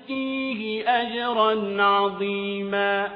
فسيؤتيه أجرا عظيما.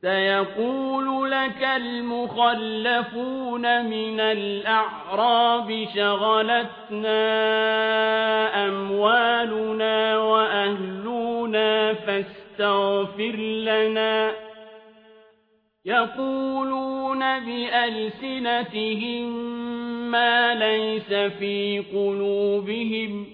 سيقول لك المخلفون من الأعراب شغلتنا أموالنا وأهلنا فاستغفر لنا. يقولون بألسنتهم ما ليس في قلوبهم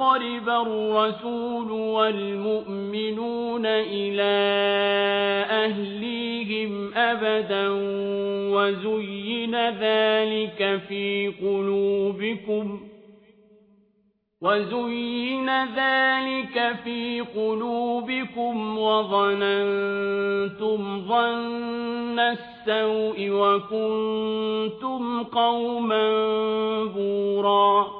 ينقرب الرسول والمؤمنون إلى أهليهم أبدا وزين ذلك في قلوبكم وزين ذلك في قلوبكم وظننتم ظن السوء وكنتم قوما بورا